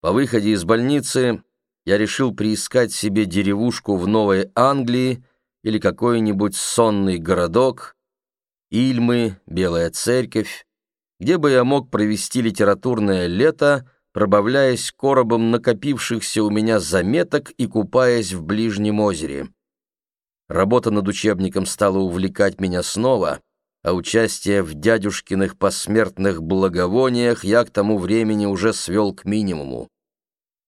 По выходе из больницы я решил приискать себе деревушку в Новой Англии или какой-нибудь сонный городок, Ильмы, Белая Церковь, где бы я мог провести литературное лето, пробавляясь коробом накопившихся у меня заметок и купаясь в ближнем озере. Работа над учебником стала увлекать меня снова, а участие в дядюшкиных посмертных благовониях я к тому времени уже свел к минимуму.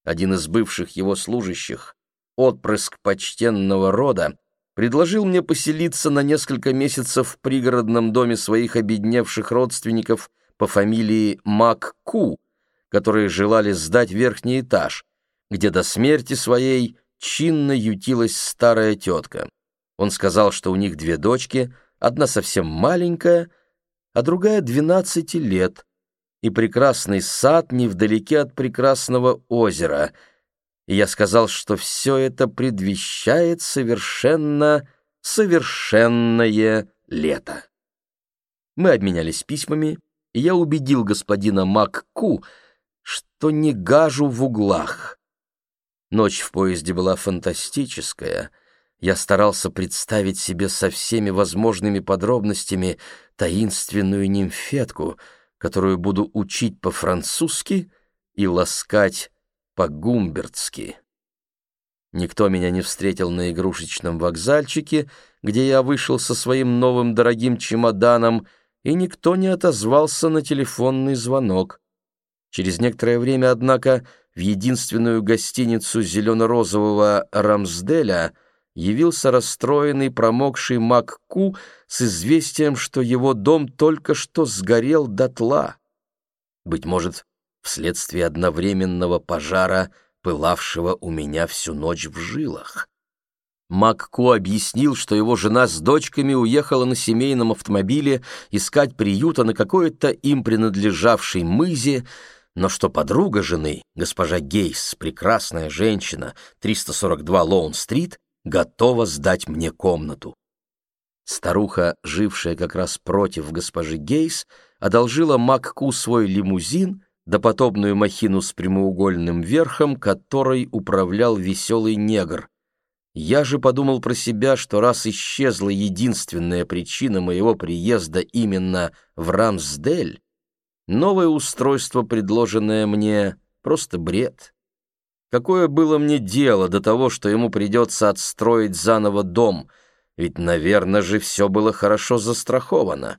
Один из бывших его служащих, отпрыск почтенного рода, предложил мне поселиться на несколько месяцев в пригородном доме своих обедневших родственников по фамилии Макку, которые желали сдать верхний этаж, где до смерти своей чинно ютилась старая тетка. Он сказал, что у них две дочки, одна совсем маленькая, а другая двенадцати лет, и прекрасный сад невдалеке от прекрасного озера. И я сказал, что все это предвещает совершенно, совершенное лето. Мы обменялись письмами, и я убедил господина Макку, что не гажу в углах. Ночь в поезде была фантастическая. Я старался представить себе со всеми возможными подробностями таинственную нимфетку, которую буду учить по-французски и ласкать по-гумбертски. Никто меня не встретил на игрушечном вокзальчике, где я вышел со своим новым дорогим чемоданом, и никто не отозвался на телефонный звонок. Через некоторое время, однако, в единственную гостиницу зелено-розового Рамсделя явился расстроенный промокший Макку с известием, что его дом только что сгорел дотла. Быть может, вследствие одновременного пожара, пылавшего у меня всю ночь в жилах. Макку объяснил, что его жена с дочками уехала на семейном автомобиле искать приюта на какой-то им принадлежавшей мызе, но что подруга жены, госпожа Гейс, прекрасная женщина, 342 Лоун-стрит, готова сдать мне комнату. Старуха, жившая как раз против госпожи Гейс, одолжила Макку свой лимузин, допотопную махину с прямоугольным верхом, которой управлял веселый негр. Я же подумал про себя, что раз исчезла единственная причина моего приезда именно в Рамсдель, Новое устройство, предложенное мне, просто бред. Какое было мне дело до того, что ему придется отстроить заново дом, ведь, наверное же, все было хорошо застраховано.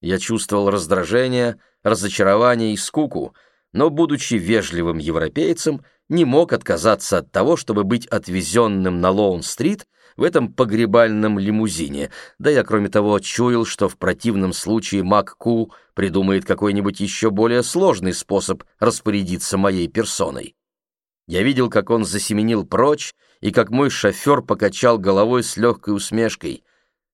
Я чувствовал раздражение, разочарование и скуку, но, будучи вежливым европейцем, не мог отказаться от того, чтобы быть отвезенным на Лоун-стрит в этом погребальном лимузине, да я, кроме того, чуял, что в противном случае Макку придумает какой-нибудь еще более сложный способ распорядиться моей персоной. Я видел, как он засеменил прочь, и как мой шофер покачал головой с легкой усмешкой.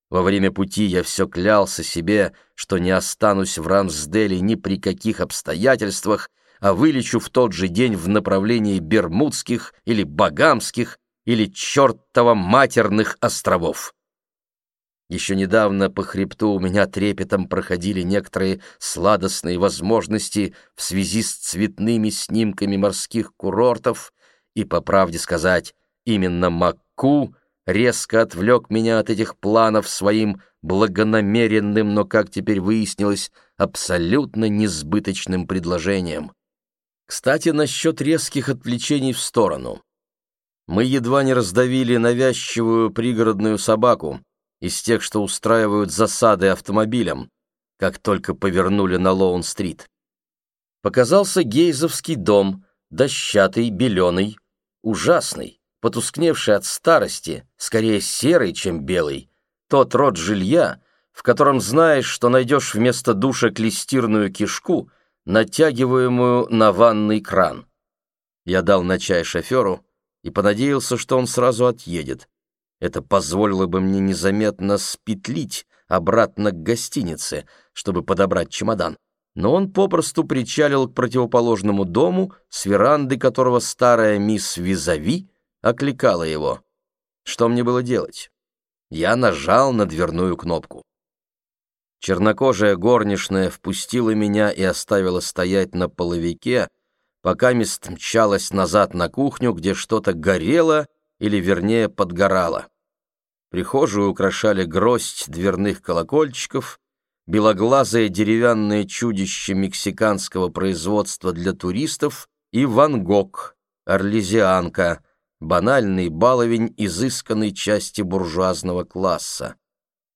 Во время пути я все клялся себе, что не останусь в Рамсделе ни при каких обстоятельствах, а вылечу в тот же день в направлении Бермудских или Багамских или чертова матерных островов. Еще недавно по хребту у меня трепетом проходили некоторые сладостные возможности в связи с цветными снимками морских курортов, и, по правде сказать, именно Макку резко отвлек меня от этих планов своим благонамеренным, но, как теперь выяснилось, абсолютно несбыточным предложением. Кстати, насчет резких отвлечений в сторону. Мы едва не раздавили навязчивую пригородную собаку из тех, что устраивают засады автомобилям, как только повернули на Лоун-стрит. Показался гейзовский дом, дощатый, беленый, ужасный, потускневший от старости, скорее серый, чем белый, тот род жилья, в котором знаешь, что найдешь вместо душа клестирную кишку, натягиваемую на ванный кран. Я дал на чай шоферу, и понадеялся, что он сразу отъедет. Это позволило бы мне незаметно спетлить обратно к гостинице, чтобы подобрать чемодан. Но он попросту причалил к противоположному дому, с веранды которого старая мисс Визави окликала его. Что мне было делать? Я нажал на дверную кнопку. Чернокожая горничная впустила меня и оставила стоять на половике, пока мест мчалась назад на кухню, где что-то горело или, вернее, подгорало. Прихожую украшали гроздь дверных колокольчиков, белоглазое деревянное чудище мексиканского производства для туристов и Ван Гог, орлезианка, банальный баловень изысканной части буржуазного класса.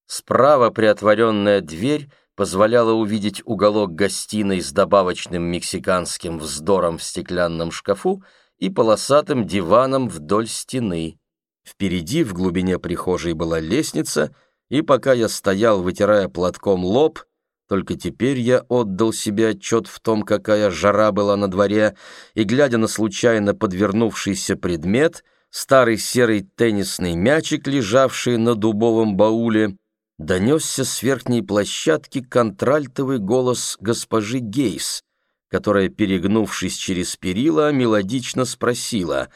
Справа приотворенная дверь позволяла увидеть уголок гостиной с добавочным мексиканским вздором в стеклянном шкафу и полосатым диваном вдоль стены. Впереди в глубине прихожей была лестница — и пока я стоял, вытирая платком лоб, только теперь я отдал себе отчет в том, какая жара была на дворе, и, глядя на случайно подвернувшийся предмет, старый серый теннисный мячик, лежавший на дубовом бауле, донесся с верхней площадки контральтовый голос госпожи Гейс, которая, перегнувшись через перила, мелодично спросила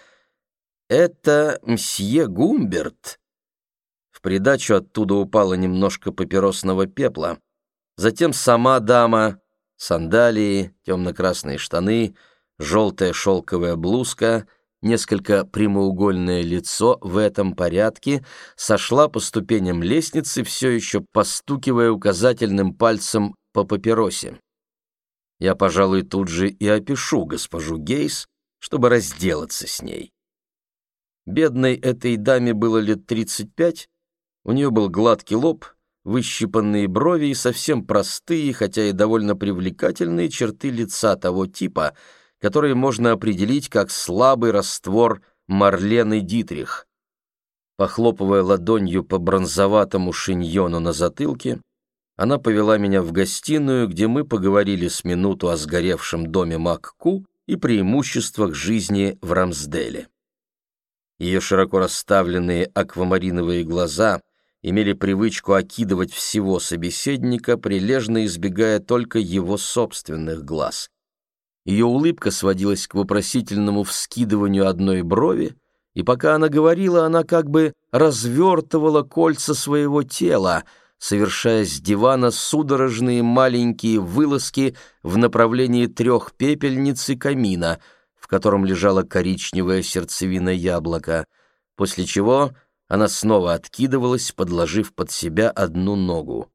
«Это мсье Гумберт?» придачу оттуда упало немножко папиросного пепла. Затем сама дама, сандалии, темно-красные штаны, желтая шелковая блузка, несколько прямоугольное лицо в этом порядке, сошла по ступеням лестницы, все еще постукивая указательным пальцем по папиросе. Я, пожалуй, тут же и опишу госпожу Гейс, чтобы разделаться с ней. Бедной этой даме было лет тридцать пять, у нее был гладкий лоб, выщипанные брови и совсем простые, хотя и довольно привлекательные черты лица того типа, которые можно определить как слабый раствор Марлены Дитрих. Похлопывая ладонью по бронзоватому шиньону на затылке, она повела меня в гостиную, где мы поговорили с минуту о сгоревшем доме Макку и преимуществах жизни в Рамсделе. Ее широко расставленные аквамариновые глаза — имели привычку окидывать всего собеседника, прилежно избегая только его собственных глаз. Ее улыбка сводилась к вопросительному вскидыванию одной брови, и пока она говорила, она как бы развертывала кольца своего тела, совершая с дивана судорожные маленькие вылазки в направлении трех пепельниц и камина, в котором лежала коричневая сердцевина яблока, после чего она снова откидывалась, подложив под себя одну ногу.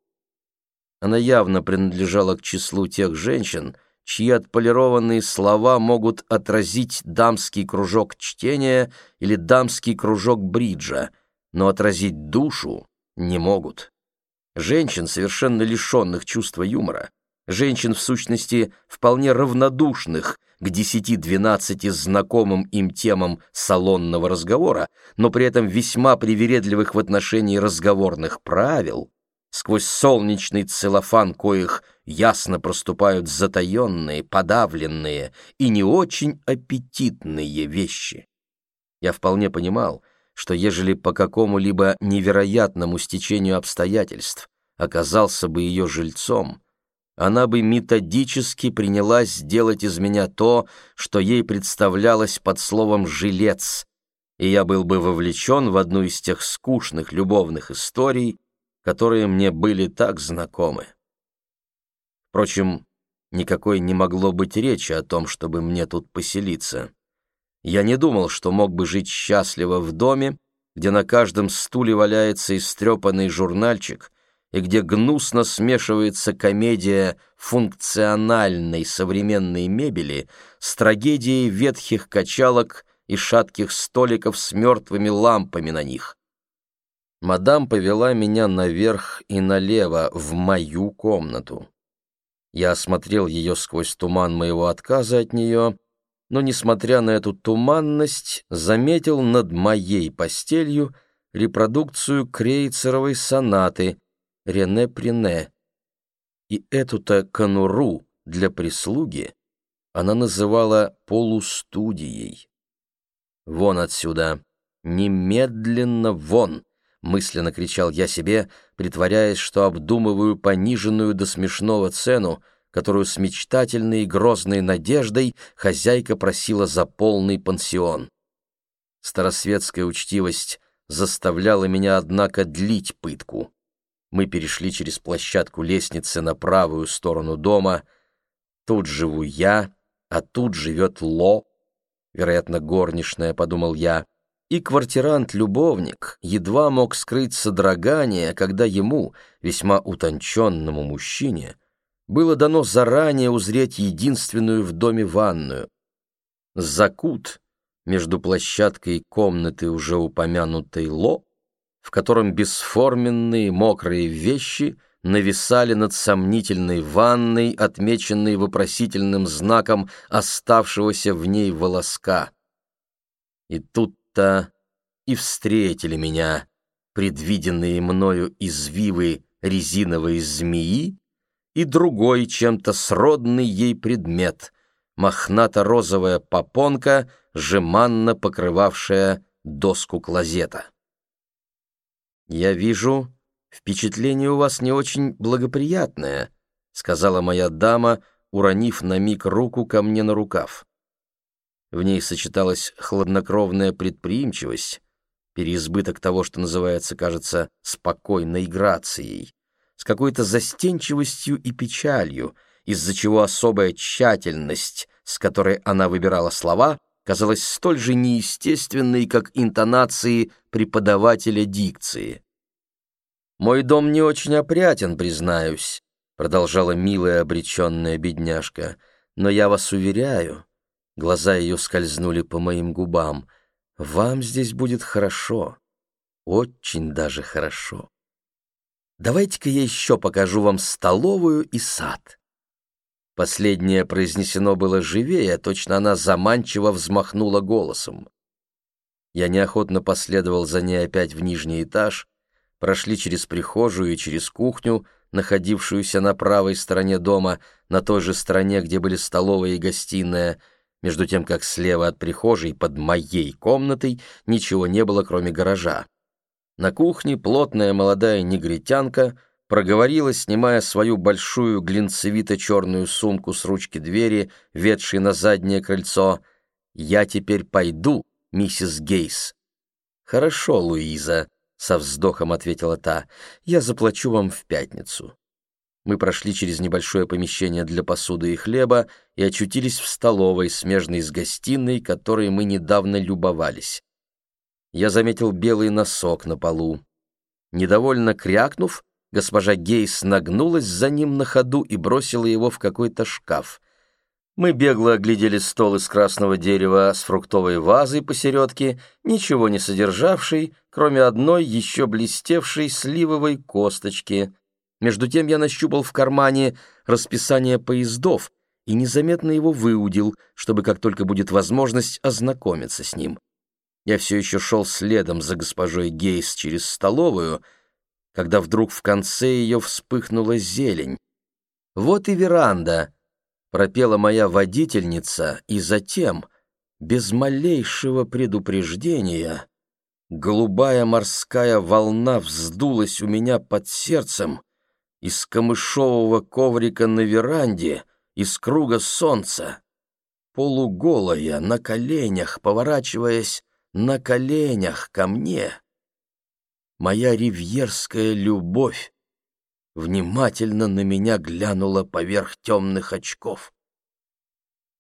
Она явно принадлежала к числу тех женщин, чьи отполированные слова могут отразить дамский кружок чтения или дамский кружок бриджа, но отразить душу не могут. Женщин, совершенно лишенных чувства юмора, женщин, в сущности, вполне равнодушных к десяти-двенадцати знакомым им темам салонного разговора, но при этом весьма привередливых в отношении разговорных правил, сквозь солнечный целлофан коих ясно проступают затаенные, подавленные и не очень аппетитные вещи. Я вполне понимал, что ежели по какому-либо невероятному стечению обстоятельств оказался бы ее жильцом, она бы методически принялась сделать из меня то, что ей представлялось под словом «жилец», и я был бы вовлечен в одну из тех скучных любовных историй, которые мне были так знакомы. Впрочем, никакой не могло быть речи о том, чтобы мне тут поселиться. Я не думал, что мог бы жить счастливо в доме, где на каждом стуле валяется истрепанный журнальчик — и где гнусно смешивается комедия функциональной современной мебели с трагедией ветхих качалок и шатких столиков с мертвыми лампами на них. Мадам повела меня наверх и налево в мою комнату. Я осмотрел ее сквозь туман моего отказа от нее, но, несмотря на эту туманность, заметил над моей постелью репродукцию крейцеровой сонаты — Рене Прине. И эту-то конуру для прислуги она называла полустудией. «Вон отсюда! Немедленно вон!» — мысленно кричал я себе, притворяясь, что обдумываю пониженную до смешного цену, которую с мечтательной и грозной надеждой хозяйка просила за полный пансион. Старосветская учтивость заставляла меня, однако, длить пытку. Мы перешли через площадку лестницы на правую сторону дома. Тут живу я, а тут живет Ло, вероятно, горничная, подумал я, и квартирант-любовник едва мог скрыть содрогание, когда ему, весьма утонченному мужчине, было дано заранее узреть единственную в доме ванную. Закут между площадкой комнаты уже упомянутой Ло, в котором бесформенные мокрые вещи нависали над сомнительной ванной, отмеченной вопросительным знаком оставшегося в ней волоска. И тут-то и встретили меня предвиденные мною извивы резиновой змеи и другой чем-то сродный ей предмет — мохнато-розовая попонка, жеманно покрывавшая доску клозета. «Я вижу, впечатление у вас не очень благоприятное», — сказала моя дама, уронив на миг руку ко мне на рукав. В ней сочеталась хладнокровная предприимчивость, переизбыток того, что называется, кажется, спокойной грацией, с какой-то застенчивостью и печалью, из-за чего особая тщательность, с которой она выбирала слова, казалась столь же неестественной, как интонации преподавателя дикции. «Мой дом не очень опрятен, признаюсь», — продолжала милая обреченная бедняжка, «но я вас уверяю...» Глаза ее скользнули по моим губам. «Вам здесь будет хорошо. Очень даже хорошо. Давайте-ка я еще покажу вам столовую и сад». Последнее произнесено было живее, точно она заманчиво взмахнула голосом. Я неохотно последовал за ней опять в нижний этаж, прошли через прихожую и через кухню, находившуюся на правой стороне дома, на той же стороне, где были столовая и гостиная, между тем как слева от прихожей под моей комнатой ничего не было, кроме гаража. На кухне плотная молодая негритянка проговорила, снимая свою большую глинцевито-черную сумку с ручки двери, ведшей на заднее крыльцо. «Я теперь пойду, миссис Гейс». «Хорошо, Луиза», — со вздохом ответила та, — «я заплачу вам в пятницу». Мы прошли через небольшое помещение для посуды и хлеба и очутились в столовой, смежной с гостиной, которой мы недавно любовались. Я заметил белый носок на полу. Недовольно крякнув, госпожа Гейс нагнулась за ним на ходу и бросила его в какой-то шкаф. Мы бегло оглядели стол из красного дерева с фруктовой вазой посередке, ничего не содержавшей, кроме одной еще блестевшей сливовой косточки. Между тем я нащупал в кармане расписание поездов и незаметно его выудил, чтобы как только будет возможность ознакомиться с ним. Я все еще шел следом за госпожой Гейс через столовую, когда вдруг в конце ее вспыхнула зелень. Вот и веранда — пропела моя водительница, и затем, без малейшего предупреждения, голубая морская волна вздулась у меня под сердцем из камышового коврика на веранде, из круга солнца, полуголая, на коленях, поворачиваясь на коленях ко мне. Моя ривьерская любовь внимательно на меня глянула поверх темных очков.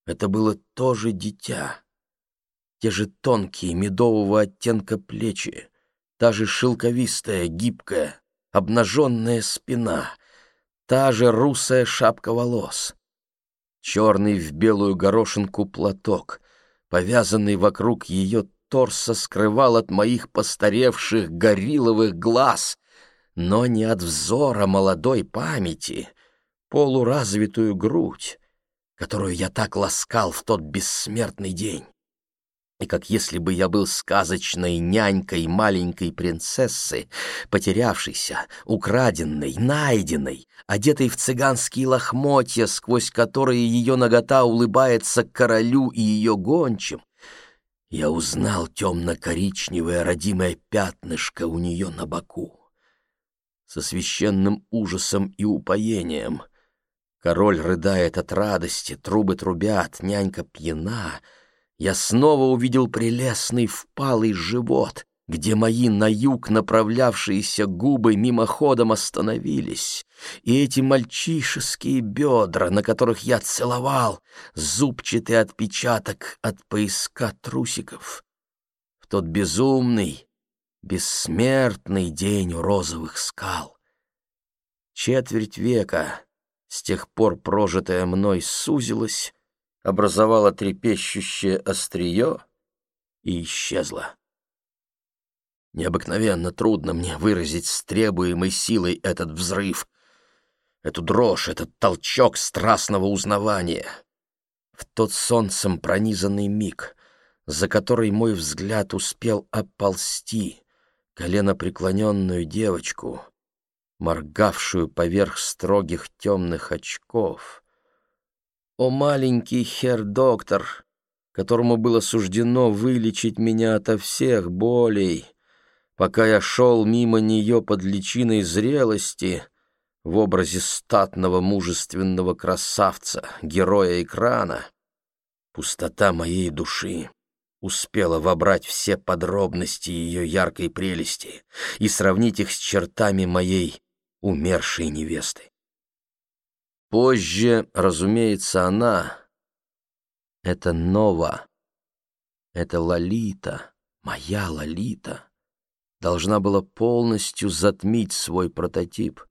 Это было тоже дитя. Те же тонкие, медового оттенка плечи, та же шелковистая, гибкая, обнаженная спина, та же русая шапка волос, черный в белую горошинку платок, повязанный вокруг ее торса, скрывал от моих постаревших горилловых глаз но не от взора молодой памяти, полуразвитую грудь, которую я так ласкал в тот бессмертный день. И как если бы я был сказочной нянькой маленькой принцессы, потерявшейся, украденной, найденной, одетой в цыганские лохмотья, сквозь которые ее нагота улыбается королю и ее гончим, я узнал темно-коричневое родимое пятнышко у нее на боку со священным ужасом и упоением. Король рыдает от радости, трубы трубят, нянька пьяна. Я снова увидел прелестный впалый живот, где мои на юг направлявшиеся губы мимоходом остановились, и эти мальчишеские бедра, на которых я целовал, зубчатый отпечаток от поиска трусиков, в тот безумный, бессмертный день у розовых скал. Четверть века, с тех пор прожитая мной, сузилась, образовала трепещущее острие и исчезла. Необыкновенно трудно мне выразить с требуемой силой этот взрыв, эту дрожь, этот толчок страстного узнавания. В тот солнцем пронизанный миг, за который мой взгляд успел оползти, колено преклоненную девочку, моргавшую поверх строгих темных очков. О, маленький хер-доктор, которому было суждено вылечить меня ото всех болей, пока я шел мимо нее под личиной зрелости в образе статного мужественного красавца, героя экрана, пустота моей души успела вобрать все подробности ее яркой прелести и сравнить их с чертами моей умершей невесты. Позже, разумеется, она — это Нова, это Лолита, моя Лолита — должна была полностью затмить свой прототип.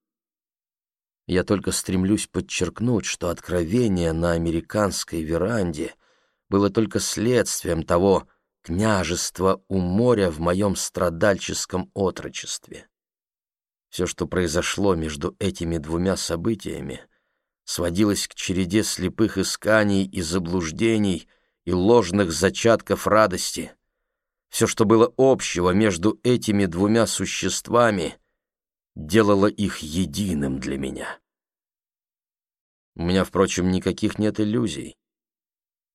Я только стремлюсь подчеркнуть, что откровение на американской веранде было только следствием того княжества у моря в моем страдальческом отрочестве. Все, что произошло между этими двумя событиями, сводилось к череде слепых исканий и заблуждений и ложных зачатков радости — все, что было общего между этими двумя существами, делало их единым для меня. У меня, впрочем, никаких нет иллюзий.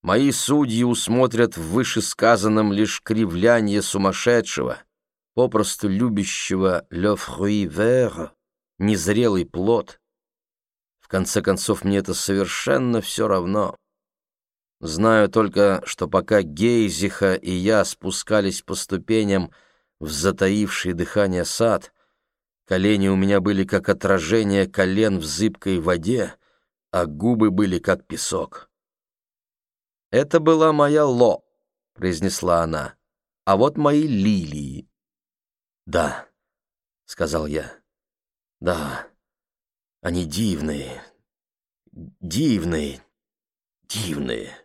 Мои судьи усмотрят в вышесказанном лишь кривляние сумасшедшего, попросту любящего «le fruit vert», незрелый плод. В конце концов, мне это совершенно все равно. Знаю только, что пока Гейзиха и я спускались по ступеням в затаивший дыхание сад, колени у меня были как отражение колен в зыбкой воде, а губы были как песок. «Это была моя Ло», — произнесла она, — «а вот мои лилии». «Да», — сказал я, — «да, они дивные, дивные, дивные».